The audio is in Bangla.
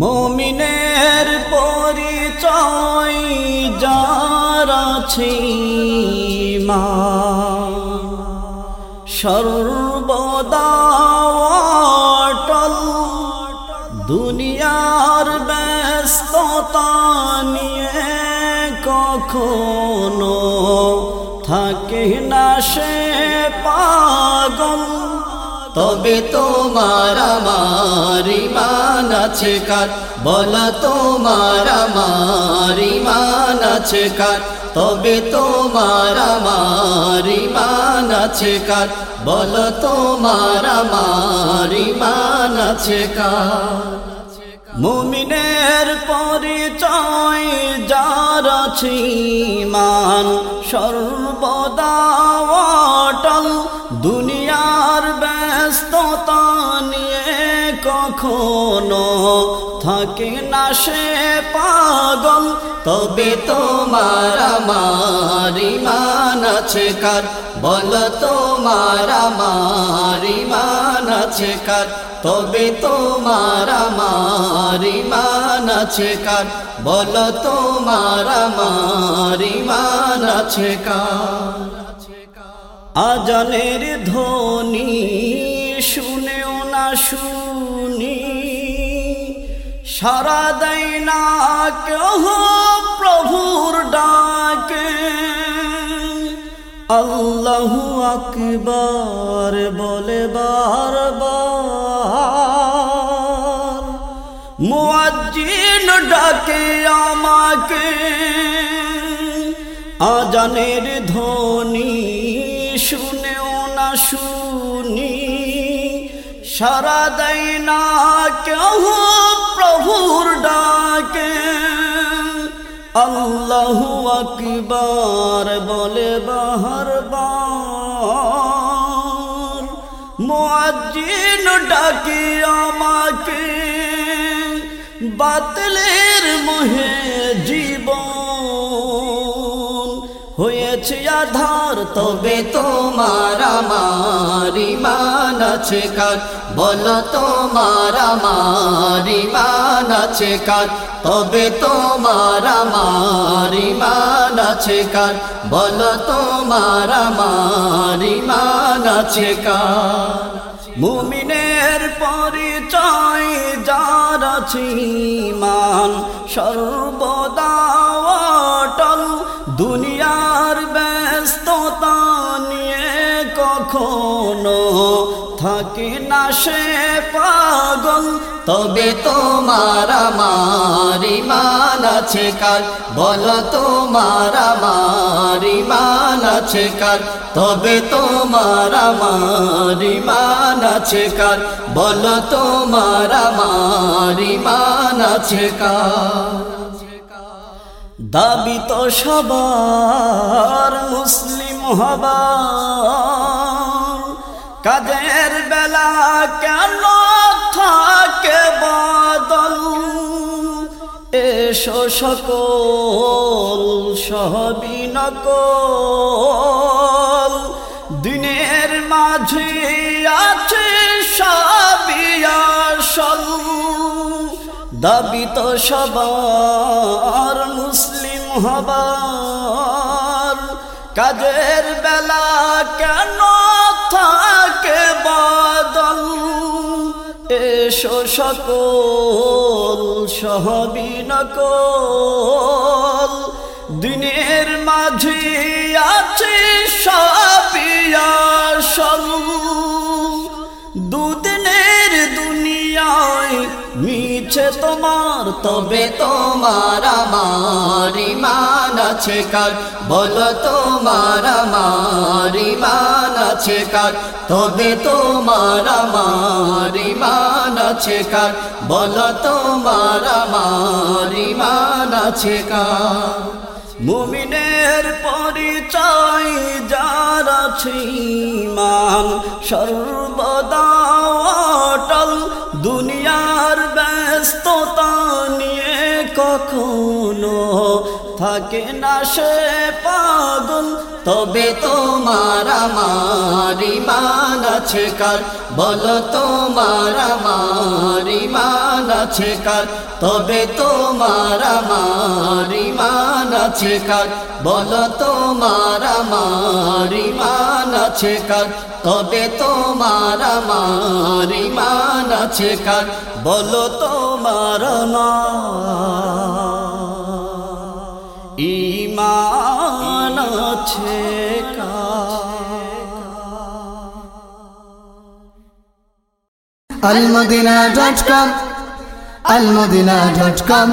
মমিনের পরিচয় যার আছে মা সর্বদা অটল, দুনিয়ার ব্যস্ততা নিয়ে কখনো থাকে না সে পাগল। তবে তোমার আমার ইমান আছে কার? বলা তোমার আমার ইমান আছে কার? তবে তোমার আমার ইমান আছে কার? বল তোমার আমার ইমান আছে কার? মুমিনের পরিচয় যার আছে মান সর্বদা কখনো থাকে না সে পাগল, তবে তোমার আমার ইমান আছে কার? বল তোমার আমার ইমান আছে কার? তবে তোমার আমার ইমান আছে কার? বল তোমার আমার ইমান আছে কার? আজানের ধ্বনি শুনেও না শুনি সারা দেয় না কেহ প্রভুর ডাকে। আল্লাহু আকবার বলে বারবার, মুয়াজ্জিন ডাকে আমাকে। আজানের ধ্বনি শুনেও না শুনি, সারা দেয় না কেহ প্রভুর ডাকে। আল্লাহ আকবার বলে বাহার মুয়াজ্জিন ডাকে আমাকে। বাতলের মোহে জীবন হয়েছে আধার, তবে তোমার আমার ইমান আছে কার? বল তোমার আমার ইমান আছে কার? তবে তোমার আমার ইমান আছে কার? বল তোমার আমার ইমান আছে কার? মুমিনের পরিচয় যার আছে মান সর্বদা দুনিয়ার ব্যস্ততা নিয়ে কখনো থাকে না সে পাগল। তবে তোমার আমার ইমান আছে কার? বল তোমার আমার ইমান আছে কার? তবে তোমার আমার ইমান আছে কার? বল তোমার আমার ইমান আছে কার? দাবি তো সবার, মুসলিম হবার কাজের বেলা কেন থাকে বদল? এসো সকল সহবিনকল দিনের মাঝে আছে সাবিয়াসল দাবি তো সবার, মুসলিম হবার কাজের বেলা কেন থাকে বাদল? এসো সকল সহবিনকল দিনের মাঝে আছে সাবিয়াসল মিছে তোমার, তবে তোমার আমার ইমান আছে কার? বল তোমার আমার ইমান আছে কার? তবে তোমার আমার ইমান আছে কার? বল তোমার আমার ইমান আছে কার? মুমিনের পরিচয় যার আছে মান সর্বদা অটল দুনিয়ার ব্যস্ততা নিয়ে কখনো থাকে না সে পাগল। তবে তোমার আমার ইমান আছে কার? বলো তোমার আমার ইমান আছে কার? তবে তোমার আমার ইমান আছে কার? বলো তোমার আমার ইমান আছে কার? তবে তোমার আমার ইমান আছে কার? বলো তোমার না ইমান আছে almadina.com almadina.com